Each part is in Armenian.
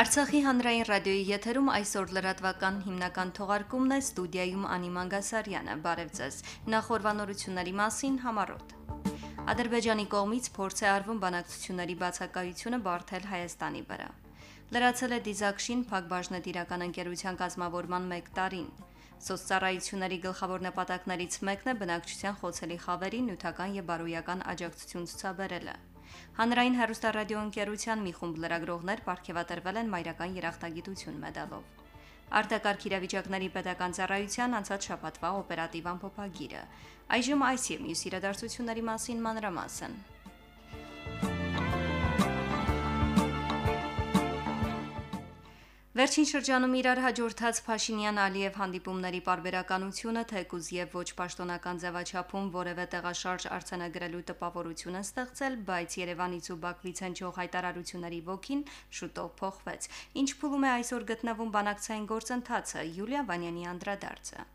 Արցախի հանրային ռադիոյի եթերում այսօր լրատվական հիմնական թողարկումն է ստուդիայում Անի Մանգասարյանը։ Բարև ձեզ։ Նախորbanությունների մասին համարոտ։ Ադրբեջանի կողմից փորձ է արվում բանակցությունների բացակայությունը բարթել Հայաստանի վրա։ Լրացել է Դիզակշին Փակbaşնետիրական ընկերության կազմավորման 1 տարին։ Սոցցարայությունների գլխավոր նպատակներից մեկն է բնակչության խոցելի խավերի նյութական եւ բարոյական աջակցություն ցուցաբերելը։ Հանրային հեռուստարադիոընկերության մի խումբ լրագրողներ ապարգևատրվել են մայրական երախտագիտություն մեդալով։ Արտակարգ իրավիճակների pedagogan ծառայության անցած շաբաթվա օպերատիվ ամփոփագիրը։ Այժմ այս եւ մյուս իրադարձությունների մասին մանրամասն։ Վերջին շրջանում իրար հաջորդած Փաշինյան-Ալիև հանդիպումների պարբերականությունը թեկուզ եւ ոչ պաշտոնական ձևաչափում որևէ տեղաշարժ արցանագրելու տպավորություն է ստեղծել, բայց Երևանից ու Բաքվից հնչող հայտարարությունների ոգին շուտով փոխվեց։ Ինչ փուլում է այսօր գտնվում բանակցային գործընթացը Յուլիա Վանյանի անդրադարձը։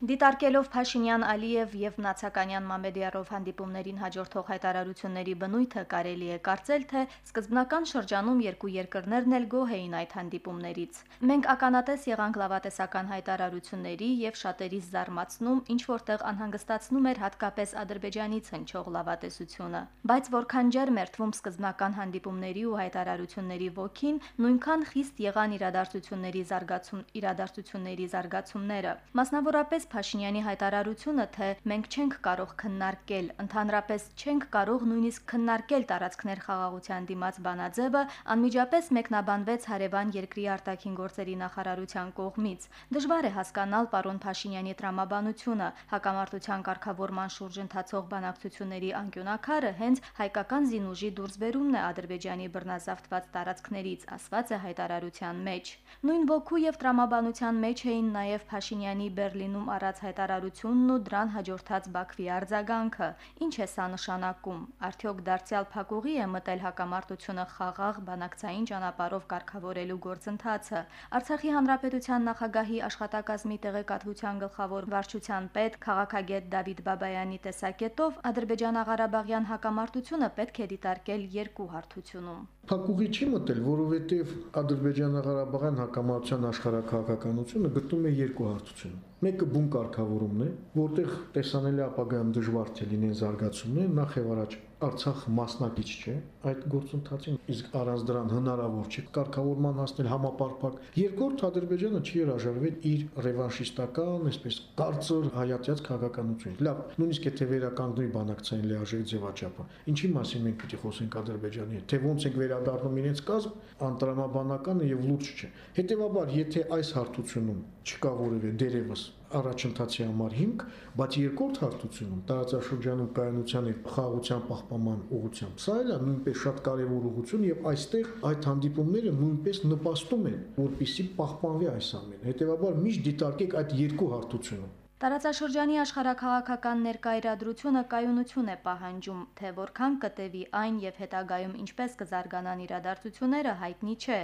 Դիտարկելով Փաշինյան-Ալիև եւ Նացականյան Մամեդիարով հանդիպումներին հաջորդող հայտարարությունների բնույթը կարելի է կարծել, թե սկզբնական շրջանում երկու երկրներն էլ գոհ էին այդ հանդիպումներից։ Մենք ականատես եղանք լավատեսական հայտարարությունների եւ շատերիս զարմացնում, ինչ որտեղ անհանգստացնում էր հատկապես Ադրբեջանից հնչող լավատեսությունը։ Բայց որքան ջերմ էր թվում սկզբնական հանդիպումների ու հայտարարությունների ոգին, նույնքան խիստ եղան իրադարձությունների զարգացում իրադարձությունների զարգացումները։ Մասնավորապես Փաշինյանի հայտարարությունը, թե մենք չենք կարող քննարկել, ընդհանրապես չենք կարող նույնիսկ քննարկել տարածքներ խաղաղության դիմաց բանաձևը, անմիջապես մեկնաբանվեց հարևան երկրի արտաքին գործերի նախարարության կողմից։ Դժվար է հասկանալ պարոն Փաշինյանի տրամաբանությունը, հակամարտության կարգավորման շուրջ ընթացող բանակցությունների անկյունակարը հենց հայկական զինուժի դուրսբերումն է Ադրբեջանի բռնազավթված տարածքներից, ասված է հայտարարության մեջ։ Նույն ոգու եւ տրամաբանության մեջ էին նաեւ Փաշինյանի Բերլինում առած հայտարարությունն ու դրան հաջորդած Բաքվի արձագանքը։ Ինչ է սա նշանակում։ Արդյոք դարձյալ փակուղի է մտել հակամարտությունը խաղաղ բանակցային ճանապարհով կարգավորելու գործընթացը։ Արցախի հանրապետության նախագահի աշխատակազմի տեղեկատվության գլխավոր վարչության պետ քաղաքագետ Դավիթ Բաբայանի տեսակետով Ադրբեջանա-Ղարաբաղյան հակամարտությունը պետք է դիտարկել երկու հարթությունում։ Փակուղի չի մտել, որովհետև Ադրբեջանա-Ղարաբաղյան հակամարտության աշխարհակահաղականությունը գտնում է երկու հարթություն։ Մեկը բուն կարգավորումն է, որտեղ տեսանելի ապագայում դժվար թե լինեն զարգացումներ, նախ եւ առաջ Արցախը մասնակից չէ այդ գործընթացին, իսկ առանց դրան հնարավոր չէ կարգավորման հասնել համապարփակ։ Երկրորդ Ադրբեջանը չի հրաժարվել իր ռևանշիստական, այսպես կարծր հայացած քաղաքականությունից։ Լավ, նույնիսկ եթե վերականգնվի բանակցային լիարժեք ձևաչափը, ինչի մասին մենք պիտի խոսենք Ադրբեջանի հետ, թե ոնց ենք վերադառնում իրենց կազմ, անտրամաբանականը եւ լուրջ չէ։ Հետևաբար, եթե այս հարթությունում չկա որևէ դերևս առաջընթացի համար հիմք, բայց երկրորդ հարթությունում տարածաշրջանում կայունության եւ խաղաղության պահպանման ուղղությամբ սա էլ է նույնպես շատ կարեւոր ուղղություն եւ այստեղ այդ հանդիպումները նույնպես նպաստում են, որպիսի պահպանվի այս ամենը։ Հետևաբար միշտ դիտարկեք այդ երկու հարթությունը։ Տարածաշրջանի աշխարհակաղակական ներկայրադրությունը կայունություն է պահանջում, թե որքան կտևի այն եւ հետագայում ինչպես կզարգանան իրադարձությունները հայտնի չէ։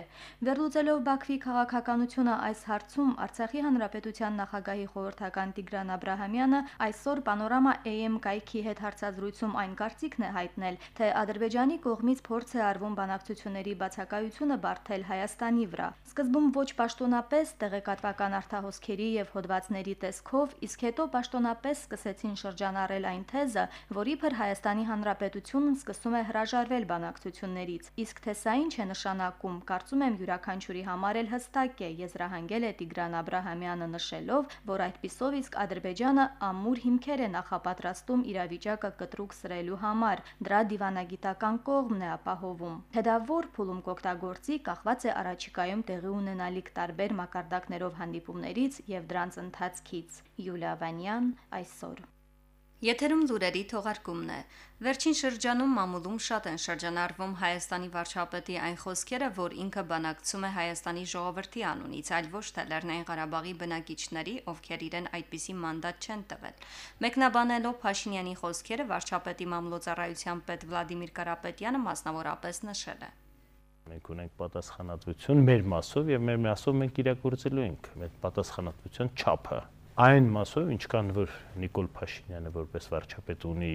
Վերլուծելով Բաքվի քաղաքականությունը այս հարցում Արցախի հանրապետության նախագահի խորհրդական Տիգրան Աբ รา համյանը այսօր Պանորամա AM կայքի հետ հարցազրույցում այն կարծիքն է հայտնել, թե Ադրբեջանի կողմից փորձ է արվում բանակցությունների բացակայությունը բարթել Հայաստանի վրա։ Սկզբում ոչ պաշտոնապես տեղեկատվական արտահոսքերի եւ հոդվածների տեսքով իսկ հետո պաշտոնապես սկսեցին շրջանառել այն թեզը, որ իբր Հայաստանի Հանրապետությունն սկսում է հրաժարվել բանակցություններից։ Իսկ թե սա ինչ է նշանակում, կարծում եմ յուրաքանչյուրի համար էլ հստակ է, եզրահանգել է Տիգրան Աբ รา համյանը նշելով, որ այդպիսով իսկ Ադրբեջանը ամուր հիմքեր է նախապատրաստում իրավիճակը կտրուկ սրելու համար։ Դրա դիվանագիտական կողմն է ապահովում։ Թե դա որ փուլում կօգտագործի, կախված է առաջիկայում տեղի ունենալիք տարբեր մակարդակներով հանդիպումներից եւ դրանց ընթացքից։ Յուլիա Վանյան այսօր։ Եթերում լուրերի թողարկումն է։ Վերջին շրջանում մամուլում շատ են շրջանառվում Հայաստանի վարչապետի այն խոսքերը, որ ինքը բանակցում է Հայաստանի ժողովրդի անունից, այլ ոչ թե Լեռնային Ղարաբաղի բնակիչների, ովքեր իրեն այդպիսի մանդատ չեն տվել։ Մեկնաբանելով Փաշինյանի խոսքերը վարչապետի մամլոյցարայության պետ Վլադիմիր Կարապետյանը մասնավորապես նշել է. Մենք ունենք պատասխանատվություն մեր մասով եւ մեր մասով մենք իրագործելու ենք մեր պատասխանատվության չափը այն մասով, ինչքան որ Նիկոլ Փաշինյանը որպես վարչապետ ունի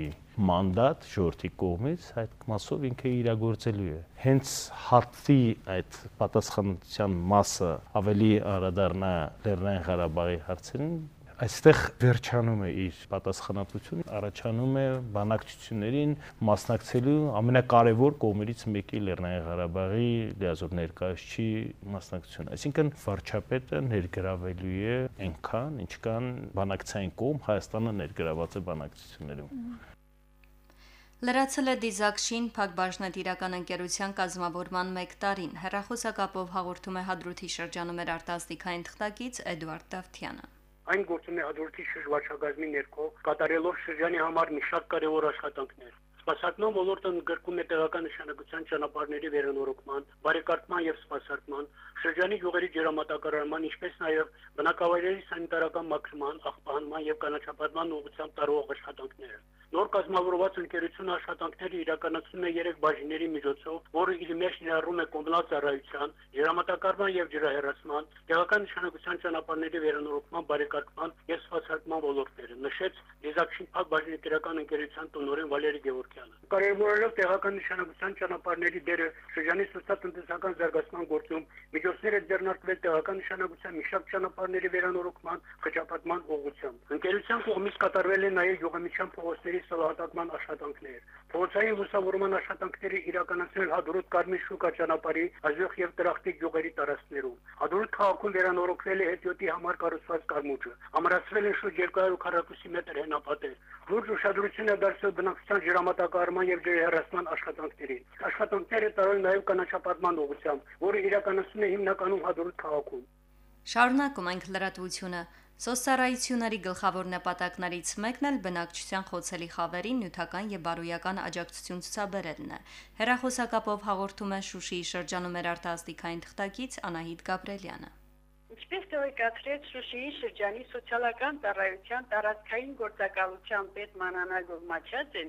մանդատ ժողովրդի կողմից, այդ մասով ինքը իրագործելու է։ Հենց հատի այդ պատասխանատվության մասը ավելի անդրադառնա Լեռնային Ղարաբաղի հարցերին, այստեղ վերջանում է իր պատասխանատվությունը, առաջանում է բանակցություններին մասնակցելու ամենակարևոր կողմերից մեկի Լեռնային Ղարաբաղի լիազոր ներկայացուցիչի մասնակցությունը։ Այսինքն վարչապետը ներգրավելու է այնքան, ինչքան բանակցային կողմ Հայաստանը ներգրաված է բանակցություններում։ Լրացել է Դիզակշին Փակ բաժնետիրական ընկերության կազմավորման 1 տարին։ Հերախոսակապով հաղորդում է Հադրութի շրջանում էր արտասթիկային թղթակից Էդվարդ Դավթյանը այն գործում է հաջորդի շրջվաճառագազմի ներքո կատարելով շրջանի համար մի շատ կարևոր աշխատանքներ Սպասարկման ոլորտը ընդգրկում է տեղական նշանակության ճանապարհների վերանորոգման, բարեկարգման եւ սպասարկման, շրջանի յուղերի ջրամատակարարման, ինչպես նաեւ բնակավայրերի սանիտարական մաքրման, աղբահանման եւ կանաչապատման ուղղությամբ տարող աշխատանքները։ Նոր կազմավորված ընկերությունը աշխատանքները իրականացնում է երեք բաժինների միջոցով, որը իր մեջ ներառում է կոմունալ ծառայության, ջրամատակարարման եւ ջրահեռացման, տեղական նշանակության ճանապարհների վերանորոգման, բարեկարգման եւ սպասարկման ոլորտները, նշեց Դեզակշին Փակ բաժնետիրական ընկերության տնօրեն Վալերի Գևորգյանը։ Կարևորելով տեղական նշանակության ճանապարհների դերը շրջանի սոցիալ-տնտեսական զարգացման գործում, միջոցները ձեռնարկվել տեղական նշանակության մի շարք ճանապարհների վերանորոգման, խճապատման ուղղությամբ։ Ընկերության կողմից կատարվել է նաև յուղամիջյան փողոցների սովետական աշխատանքներ։ Փողոցային լուսավորման աշխատանքները իրականացնել Հադրուտ Կարմիր շուկա ճանապարհի Ազյուխ եւ Տրախտիկ գյուղերի տարածքներում։ Հադրուտ քաղաքում վերանորոգվել է հետիոտի համար կառուցված կառմուճը։ Ամրացվել է շուրջ 240 մետր հենապատեր։ Լուրջ ուշադրություն է դարձել բնակչության ջրամատակարարման եւ ջրհեռացման աշխատանքներին։ Աշխատանքները տարել նաեւ կանաչապատման ուղղությամբ, որը իրականացվում է հիմնականում Հադրուտ քաղաքում։ Շարունակում ենք լրատվությունը։ Սոցիալայությունների գլխավոր նպատակներից մեկն էլ բնակչության խոցելի խավերին նյութական եւ բարոյական աջակցություն ցուցաբերելն է։ Հերախոսակապով հաղորդում է Շուշիի շրջանում մեր արտասթիկային թղթակից Անահիտ Գաբրելյանը։ Ինչպես տեղեկացրեց Շուշիի շրջանի սոցիալական ծառայության տարածքային գործակալության պետ Մանանա Գովմաչյանը,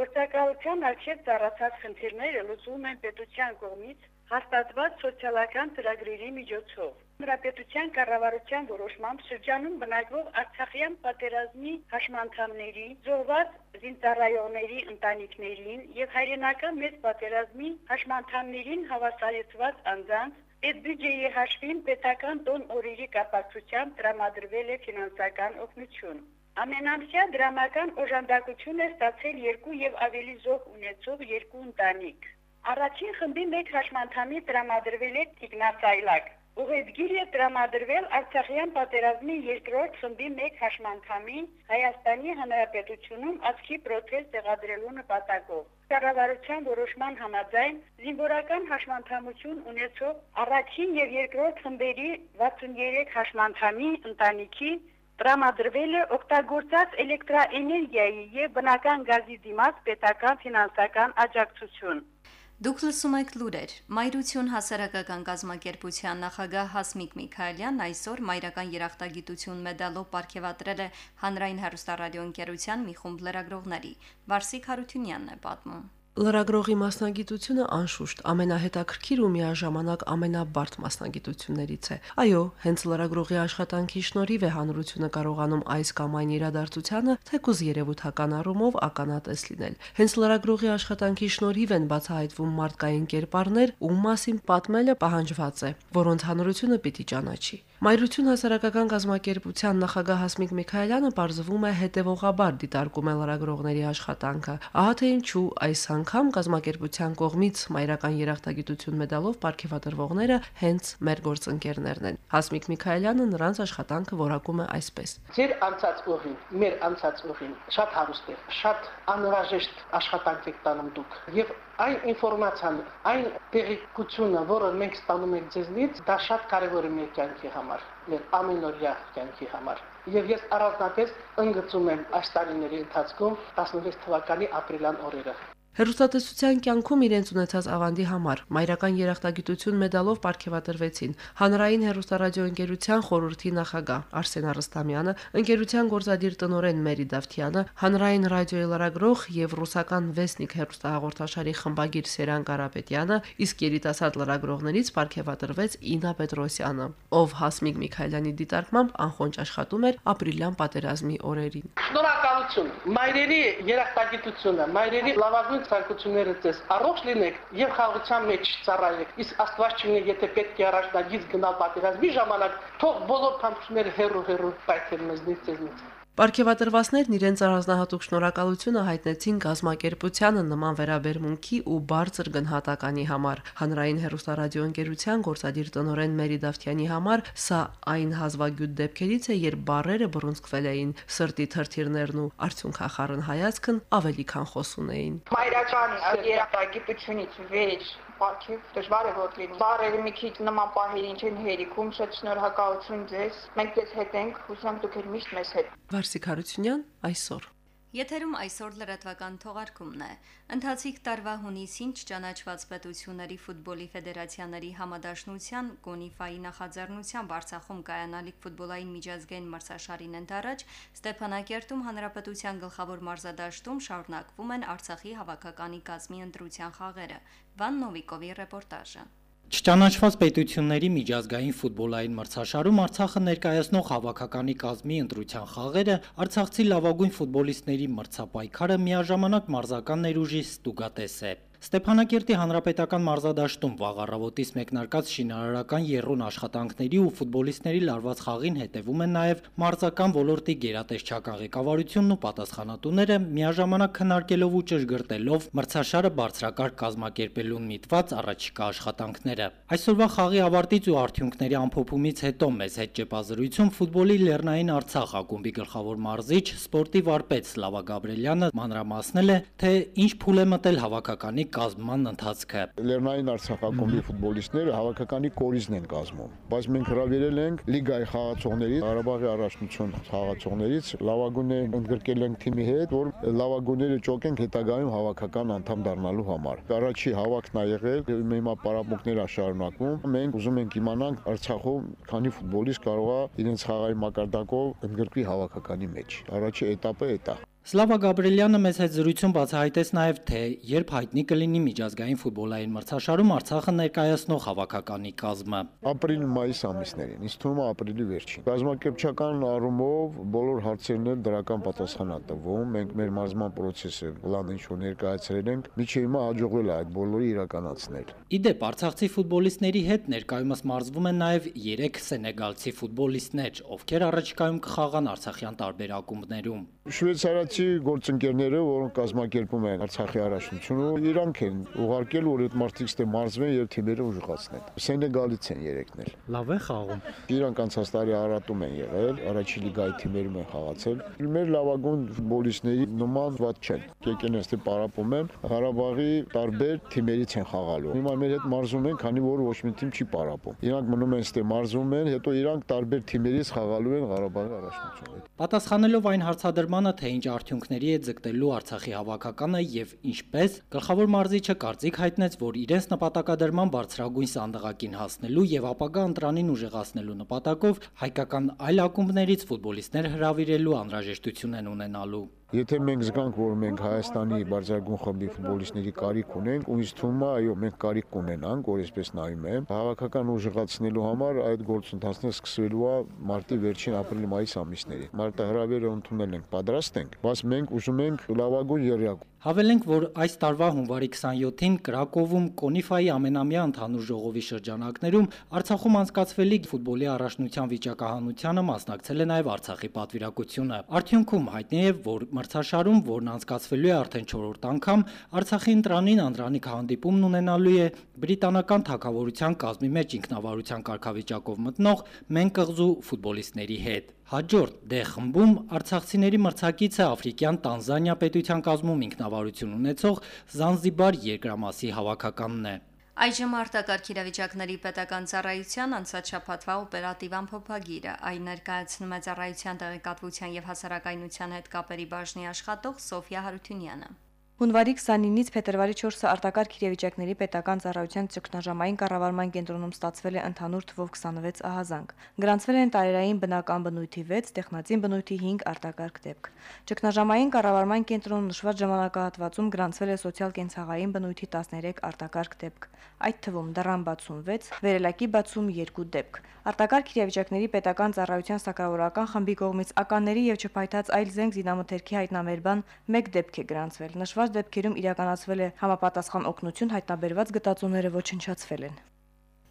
գործակալության արժեք ծառացած խնդիրները լուծվում են պետության կողմից հաստատված սոցիալական ծրագրերի միջոցով։ Հանրապետության կառավարության որոշմամբ շրջանում բնակվող Արցախյան պատերազմի հաշմանդամների, զոհված զինծառայողների ընտանիքներին եւ հայրենական մեծ պատերազմի հաշմանդամներին հավասարեցված անձանց Այդ բյուջեի հաշվին պետական տոն օրերի կապակցությամբ տրամադրվել է ֆինանսական օգնություն։ Ամենամսյա դրամական օժանդակություն է ստացել երկու եւ ավելի զոհ ունեցող երկու ընտանիք։ Առաջին խմբի մեկ հաշմանդամի տրամադրվել է Տիգնացայլակ, Ուղեդգիր է տրամադրվել Արցախյան պատերազմի երկրորդ խմբի մեկ հաշմանդամին Հայաստանի Հանրապետությունում աչքի պրոթեզ տեղադրելու նպատակով։ Կառավարության որոշման համաձայն զինվորական հաշմանդամություն ունեցող առաջին եւ երկրորդ խմբերի 63 հաշմանդամի ընտանիքի տրամադրվել է օգտագործած էլեկտրաէներգիայի եւ բնական գազի դիմաց պետական ֆինանսական աջակցություն։ Դուք լսում եք լուրեր։ Մայրություն հասարակական կազմակերպության նախագահ Հասմիկ Միքայելյանն այսօր մայրական երախտագիտություն մեդալով ապարգևատրել է հանրային հեռուստարադիոընկերության մի խումբ լրագրողների։ Վարսիկ Հարությունյանն է պատմում։ Լրագրողի մասնագիտությունը անշուշտ ամենահետաքրքիր ու միաժամանակ ամենաբարդ մասնագիտություններից է։ Այո, հենց լրագրողի աշխատանքի շնորհիվ է հանրությունը կարողանում այս կամ այն իրադարձությանը թեկուզ երևութական առումով ականատես լինել։ Հենց լրագրողի աշխատանքի շնորհիվ են բացահայտվում մարդկային կերպարներ, ում մասին պատմելը պահանջված է, որոնց հանրությունը պիտի ճանաչի։ Մայրություն հասարակական գազམ་ակերպության նախագահ Հասմիկ Միքայելյանը բարձվում է հետևողաբար դիտարկում է լրագրողների աշխատանքը։ Ահա թե ինչու այս անգամ գազམ་ակերպության կողմից մայրական երախտագիտություն մեդալով ապարգևատրվողները հենց մեր գործընկերներն են։ Հասմիկ Միքայելյանը նրանց աշխատանքը որակում է այսպես. Ձեր անցած ուղին, մեր անցած ուղին շատ հարուստ է, շատ անհրաժեշտ աշխատանք եք տանում դուք։ Եվ այն ինֆորմացիան, այն տեղեկությունը, որը մենք ստանում ենք ձեզնից, դա շատ կարևոր է մեր կյանքի համար, մեր ամենօրյա կյանքի համար։ Եվ ես առանձնապես ընդգծում եմ այս տարիների ընթացքում 16 թվականի ապրիլյան օրերը։ Հերոստատեսության կյանքում իրենց ունեցած ավանդի համար մայրական երախտագիտություն մեդալով ապարգևատրվեցին հանրային հերոստարադիո ընկերության խորհրդի նախագահ Արսեն Արստամյանը, ընկերության գործադիր տնօրեն Մերի Դավթյանը, հանրային ռադիոյի լրագրող եւ ռուսական Վեսնիկ հերոստահաղորդաշարի խմբագիր Սերան Կարապետյանը, իսկ երիտասարդ լրագրողներից ապարգևատրվեց Ինա Պետրոսյանը, ով Հասմիկ Միքայելյանի դիտարկմամբ անխոնջ աշխատում էր ապրիլյան պատերազմի օրերին։ Շնորհակալություն։ Մայրերի երախտագիտությունը, մայրերի լավագույն ցանկությունները ձեզ առողջ լինեք եւ խաղաղության մեջ ծառայեք։ Իսկ Աստված չունի, եթե պետք է առաջնագից գնալ պատերազմի ժամանակ, թող բոլոր փամփուշտները հերո-հերո պայթեն մեզնից ձեզնից։ Պարգևատրվածներն իրենց առանձնահատուկ շնորհակալությունը հայտնեցին գազམ་ակերպությանը նման վերաբերմունքի ու բարձր գնահատականի համար։ Հանրային հերոստարադիո ընկերության գործադիր տնօրեն Մերի Դավթյանի համար սա այն հազվագյուտ դեպքերից է, երբ բարերը բռունցքվել էին, սրտի թրթիրներն ու արդյունքախառն հայացքն ավելի քան խոսուն էին։ Մայրական երախտագիտությունից վեր պարգև դժվար է որ լինի։ Բարերը մի քիչ նման պահերին չեն հերիքում, շատ շնորհակալություն ձեզ։ Մենք ձեզ հետ ենք, հուսամ դուք էլ միշտ մեզ հետ։ Վարսիկ Հարությունյան այսօր Եթերում այսօր լրատվական թողարկումն է։ Ընթացիկ տարվա հունիսին չճանաչված պետությունների ֆուտբոլի ֆեդերացիաների համադաշնության Կոնիֆայի նախաձեռնությամբ Արցախում կայանալիք ֆուտբոլային միջազգային մրցաշարին ընթരാճ Ստեփանակերտում Հանրապետության գլխավոր մարզադաշտում շարունակվում են Արցախի հավաքականի կազմի ընտրության խաղերը։ Վան Նովիկովի ռեպորտաժը։ Չճանաչված պետությունների միջազգային ֆուտբոլային մրցաշարում Արցախը ներկայացնող հավաքականի կազմի ընտրության խաղերը Արցախցի լավագույն ֆուտբոլիստների մրցապայքարը միաժամանակ մարզական ներուժի ստուգատես է։ Ստեփանակերտի հանրապետական մարզադաշտում վաղ առավոտից մեկնարկած շինարարական երրոն աշխատանքների ու ֆուտբոլիստների լարված խաղին հետևում են նաև մարզական ոլորտի գերատեսչական ղեկավարությունն ու պատասխանատուները միաժամանակ քննարկելով ու ճշգրտելով մրցաշարը բարձրակարգ կազմակերպելուն միտված առաջիկա աշխատանքները։ Այսօրվա խաղի ավարտից ու արդյունքների ամփոփումից հետո մեզ հետ ճեպազրույցում ֆուտբոլի Լեռնային Արցախ ակումբի գլխավոր մարզիչ սպորտի վարպետ Սլավա Գաբրելյանը մանրամասնել է, թե ինչ փուլ է մտել հավաքականի կազմման ընթացքը։ Լեռնային Արցախակոմբի ֆուտբոլիստները հավաքականի կորիզն են կազմում, բայց մենք հրավիրել ենք լիգայի խաղացողներից, Ղարաբաղի առաջնություն խաղացողներից լավագույնները ընդգրկել ենք թիմի հետ, որ լավագույնները ճոկենք հետագայում հավաքական անդամ դառնալու համար։ Առաջի հավաքն ա եղել, հիմա պարապմունքներ ա շարունակվում։ Մենք ուզում ենք իմանանք Արցախում քանի ֆուտբոլիստ կարող է իրենց խաղային մակարդակով ընդգրկվի հավաքականի մեջ։ Առաջի этаպը է դա։ Սլավա Գաբրելյանը մեծ հետ զրույցում բացահայտեց նաև թե երբ հայտնի կլինի միջազգային ֆուտբոլային մրցաշարում Արցախը ներկայացնող հավաքականի կազմը։ Ապրիլ-մայիս ամիսներին, ինձ թվում է ապրիլի վերջին։ Կազմակերպչական առումով բոլոր հարցերն էլ դրական պատասխան ա տվում։ Մենք մեր մարզման process-ը լան ինչ որ ներկայացրել ենք, միջի հիմա հաջողվել է այդ բոլորը իրականացնել։ Իդեպ Արցախցի ֆուտբոլիստների հետ ներկայումս մարզվում են նաև 3 սենեգալցի ֆուտբոլիստներ, ովքեր առաջիկայում կխաղան Արցախյան տարբեր ակումբներում։ Շվեյցարացի գործընկերները, որոնք կազմակերպում են Արցախի առաջնությունը, իրանք են ուղարկել, որ այդ մարդիկ ստե մարզվեն եւ թիմերը ուժղացնեն։ Սենեգալից են երեքն էլ։ Լավ է խաղում։ Իրանք անցած տարի Արատում են եղել, առաջի լիգայի թիմերում են խաղացել։ Մեր լավագույն ֆուտբոլիստների նման ված չեն։ Եկեն այստեղ պարապում են, Ղարաբաղի տարբեր թիմերից են խաղալու։ Հիմա մեր հետ մարզում են, քանի որ ոչ մի թիմ չի պարապում։ Իրանք մնում են այստեղ մարզում են, հետո իրանք տարբեր թիմերից խաղալու են Ղարաբաղի առաջնությունը։ Պատասխանելով այն հարցադրմանը, թե ինչ արդյունքների է ձգտելու Արցախի հավաքականը եւ ինչպես, գլխավոր մարզիչը կարծիք հայտնեց, որ իրենց նպատակադրման բարձրագույն սանդղակին հասնելու եւ ապագա ընտրանին ուժեղացնելու նպատակով հայկական այլ ակումբներից ֆուտբոլիստներ հրավիրելու անհրաժեշտություն են ունենալու։ Եթե մենք զգանք, որ մենք Հայաստանի բարձրագույն խմբի ֆուտբոլիստների կարիք ունենք, ու ինձ թվում է, այո, մենք կարիք կունենանք, որ այսպես նայում եմ, հավաքական ուժեղացնելու համար այդ գործընթացները սկսվելու է մարտի վերջին ապրիլ-մայիս ամիսներին։ Մարտահրավերը ընդունել ենք, պատրաստ ենք, բայց մենք ուզում ենք լավագույն երյակ Հավելենք, որ այս տարվա հունվարի 27-ին Կրակովում Կոնիֆայի ամենամյա ընդհանուր ժողովի շրջանակներում Արցախում անցկացվելիք ֆուտբոլի առաջնության վիճակահանությանը մասնակցել է նաև Արցախի պատվիրակությունը։ Արդյունքում հայտնի է, որ մրցաշարում, որն անցկացվելու է արդեն 4-րդ անգամ, Արցախի ընտրանին անդրանիկ հանդիպումն ունենալու է բրիտանական թակավորության կազմի մեջ ինքնավարության կարգավիճակով մտնող Մեն կղզու ֆուտբոլիստների հետ։ Հաջորդ դե խմբում արցախցիների մրցակիցը Աֆրիկյան Տանզանիա պետության կազմում ինքնավարություն ունեցող Զանզիբար երկրամասի հավաքականն է։ Այժմ արտակարգ իրավիճակների պետական ծառայության անցած շաբաթվա օպերատիվ ամփոփագիրը այն ներկայացնում է ծառայության տեղեկատվության եւ հասարակայնության հետ կապերի բաժնի աշխատող Սոֆիա Հարությունյանը։ Հունվարի 29-ից փետրվարի 4-ը արտակարգ իրավիճակների պետական ծառայության ճգնաժամային կառավարման կենտրոնում ստացվել է ընդհանուր թվով 26 ահազանգ։ Գրանցվել են տարերային բնական բնույթի 6, տեխնացին բնույթի 5 արտակարգ դեպք։ Ճգնաժամային կառավարման կենտրոնում նշված ժամանակահատվածում գրանցվել է սոցիալ-կենցաղային բնույթի 13 արտակարգ դեպք, այդ թվում դռան բացում 6, վերելակի բացում 2 դեպք։ Արտակարգ իրավիճակների պետական ծառայության սակրավորական խմբի կողմից ականների եւ չփայտած այլ զենք զինամթերքի հայտնաբերման 1 դեպք է գրանցվել։ Նշված նշված դեպքերում իրականացվել է համապատասխան օգնություն հայտնաբերված գտածոները ոչնչացվել են։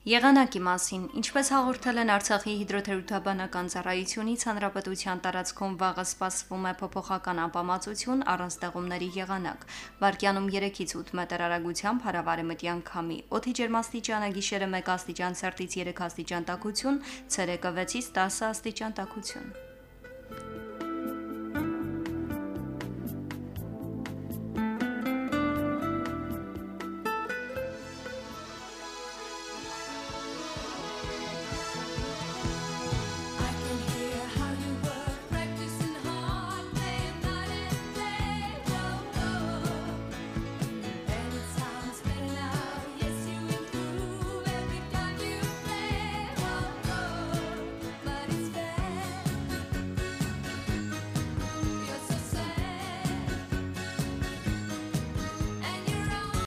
Եղանակի մասին, ինչպես հաղորդել են Արցախի հիդրոթերապևտաբանական ծառայությունից, հանրապետության տարածքում վաղը սպասվում է փոփոխական անպամացություն առանց ձեղումների եղանակ։ Վարկյանում 3-ից 8 մետր արագությամբ հարավարեմտյան քամի։ Օդի ջերմաստիճանը գիշերը 1 աստիճան ցերտից 3 աստիճան տաքություն, ցերեկը 6-ից 10 աստիճան տաքություն։